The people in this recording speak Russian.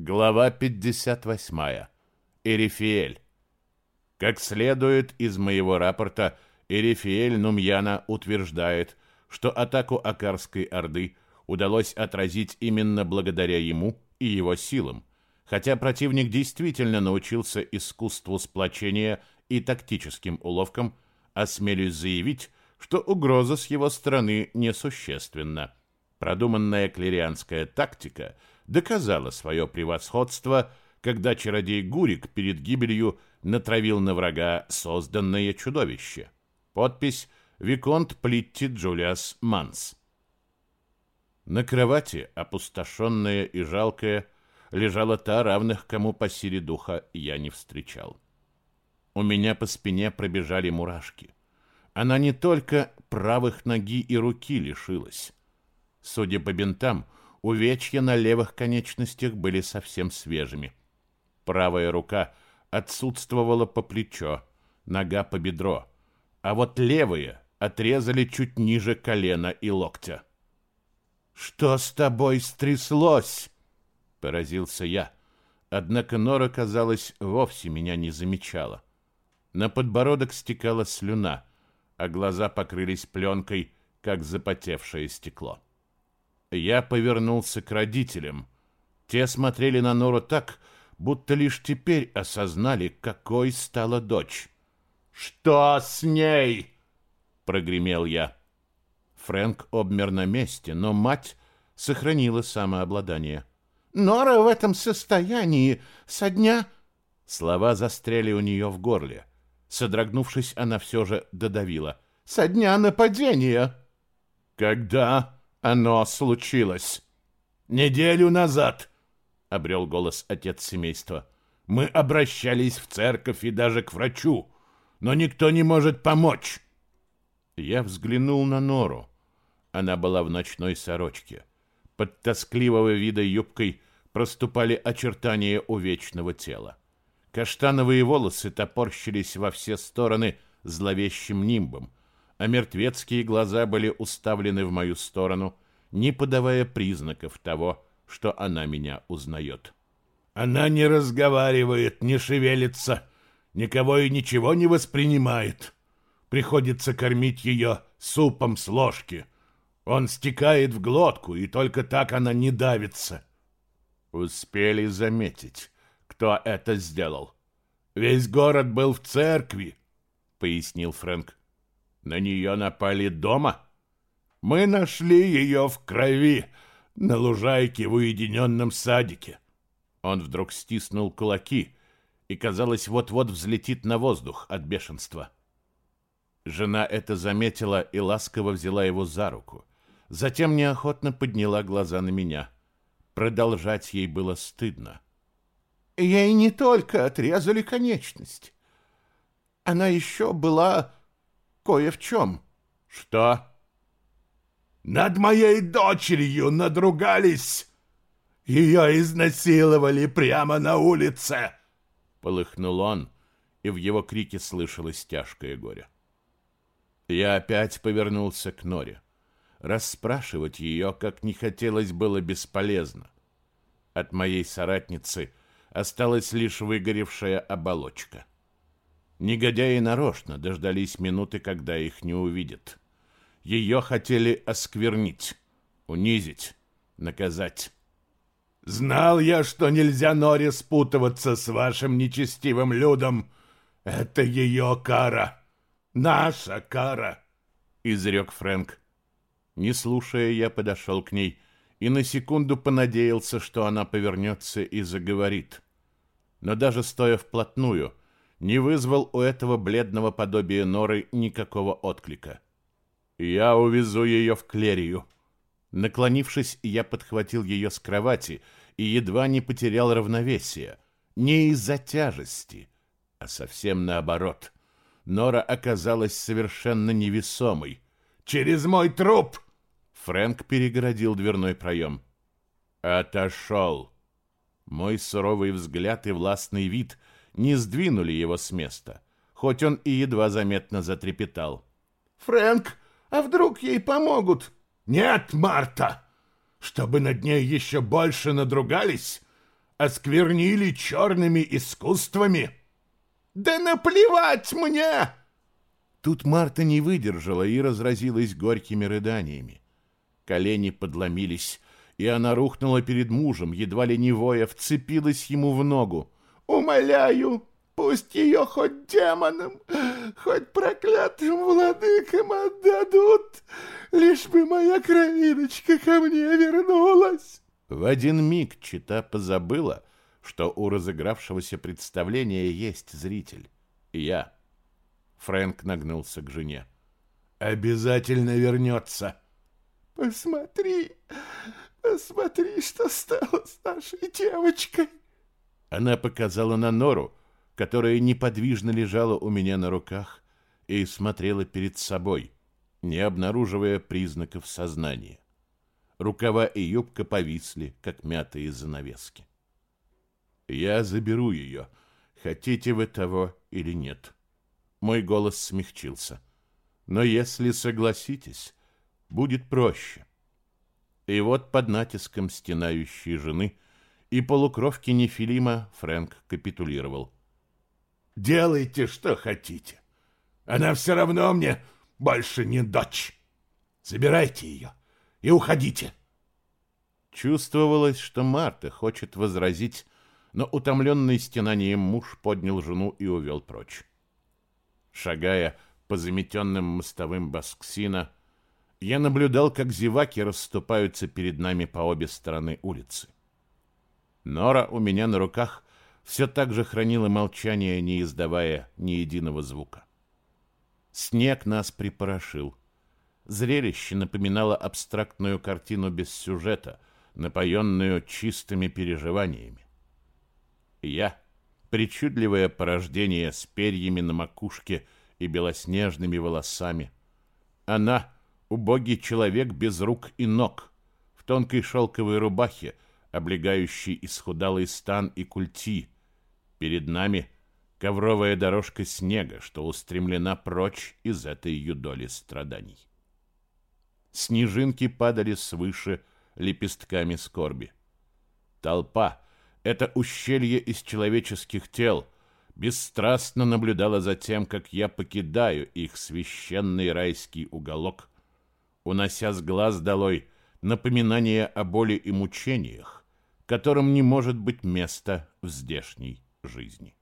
Глава 58. Эрифиэль. Как следует из моего рапорта, Эрифиэль Нумьяна утверждает, что атаку Акарской Орды удалось отразить именно благодаря ему и его силам, хотя противник действительно научился искусству сплочения и тактическим уловкам, осмелюсь заявить, что угроза с его стороны несущественна. Продуманная клерианская тактика доказала свое превосходство, когда чародей Гурик перед гибелью натравил на врага созданное чудовище. Подпись «Виконт Плитти Джулиас Манс». На кровати, опустошенная и жалкая, лежала та, равных кому по силе духа я не встречал. У меня по спине пробежали мурашки. Она не только правых ноги и руки лишилась. Судя по бинтам, увечья на левых конечностях были совсем свежими. Правая рука отсутствовала по плечо, нога по бедро, а вот левая отрезали чуть ниже колена и локтя. «Что с тобой стряслось?» — поразился я. Однако Нора, казалось, вовсе меня не замечала. На подбородок стекала слюна, а глаза покрылись пленкой, как запотевшее стекло. Я повернулся к родителям. Те смотрели на Нору так, будто лишь теперь осознали, какой стала дочь. «Что с ней?» — прогремел я. Фрэнк обмер на месте, но мать сохранила самообладание. «Нора в этом состоянии со дня...» Слова застряли у нее в горле. Содрогнувшись, она все же додавила. «Со дня нападения!» «Когда оно случилось?» «Неделю назад», — обрел голос отец семейства. «Мы обращались в церковь и даже к врачу, но никто не может помочь». Я взглянул на Нору. Она была в ночной сорочке. Под тоскливого вида юбкой проступали очертания увечного тела. Каштановые волосы топорщились во все стороны зловещим нимбом, а мертвецкие глаза были уставлены в мою сторону, не подавая признаков того, что она меня узнает. «Она не разговаривает, не шевелится, никого и ничего не воспринимает. Приходится кормить ее супом с ложки. Он стекает в глотку, и только так она не давится». Успели заметить, кто это сделал. Весь город был в церкви, пояснил Фрэнк. На нее напали дома. Мы нашли ее в крови на лужайке в уединенном садике. Он вдруг стиснул кулаки и, казалось, вот-вот взлетит на воздух от бешенства. Жена это заметила и ласково взяла его за руку. Затем неохотно подняла глаза на меня. Продолжать ей было стыдно. Ей не только отрезали конечность. Она еще была кое в чем. Что? Над моей дочерью надругались. Ее изнасиловали прямо на улице. Полыхнул он, и в его крике слышалось тяжкое горе. Я опять повернулся к Норе. Расспрашивать ее, как не хотелось, было бесполезно. От моей соратницы осталась лишь выгоревшая оболочка. Негодяи нарочно дождались минуты, когда их не увидят. Ее хотели осквернить, унизить, наказать. «Знал я, что нельзя Норе спутываться с вашим нечестивым людом. Это ее кара, наша кара», — изрек Фрэнк. Не слушая, я подошел к ней и на секунду понадеялся, что она повернется и заговорит. Но даже стоя вплотную, не вызвал у этого бледного подобия норы никакого отклика. «Я увезу ее в Клерию». Наклонившись, я подхватил ее с кровати и едва не потерял равновесие. Не из-за тяжести, а совсем наоборот. Нора оказалась совершенно невесомой. «Через мой труп!» Фрэнк перегородил дверной проем. «Отошел!» Мой суровый взгляд и властный вид не сдвинули его с места, хоть он и едва заметно затрепетал. «Фрэнк, а вдруг ей помогут?» «Нет, Марта! Чтобы над ней еще больше надругались, осквернили черными искусствами. Да наплевать мне! Тут Марта не выдержала и разразилась горькими рыданиями. Колени подломились, и она рухнула перед мужем, едва воя, вцепилась ему в ногу. «Умоляю, пусть ее хоть демонам, хоть проклятым владыкам отдадут, лишь бы моя кровиночка ко мне вернулась!» В один миг Чита позабыла, что у разыгравшегося представления есть зритель. Я. Фрэнк нагнулся к жене. «Обязательно вернется!» «Посмотри, посмотри, что стало с нашей девочкой!» Она показала на нору, которая неподвижно лежала у меня на руках и смотрела перед собой, не обнаруживая признаков сознания. Рукава и юбка повисли, как мятые занавески. «Я заберу ее, хотите вы того или нет». Мой голос смягчился. «Но если согласитесь, будет проще». И вот под натиском стенающей жены и полукровки Нефилима Фрэнк капитулировал. «Делайте, что хотите. Она все равно мне больше не дочь. Забирайте ее и уходите. Чувствовалось, что Марта хочет возразить, но утомленный стенанием муж поднял жену и увел прочь. Шагая по заметенным мостовым Басксина, я наблюдал, как зеваки расступаются перед нами по обе стороны улицы. Нора у меня на руках все так же хранила молчание, не издавая ни единого звука. Снег нас припорошил. Зрелище напоминало абстрактную картину без сюжета, напоенную чистыми переживаниями. Я, причудливое порождение с перьями на макушке и белоснежными волосами. Она, убогий человек без рук и ног, в тонкой шелковой рубахе, облегающей исхудалый стан и культи. Перед нами ковровая дорожка снега, что устремлена прочь из этой юдоли страданий. Снежинки падали свыше лепестками скорби. Толпа, это ущелье из человеческих тел, бесстрастно наблюдала за тем, как я покидаю их священный райский уголок, унося с глаз долой напоминание о боли и мучениях, которым не может быть места в здешней жизни.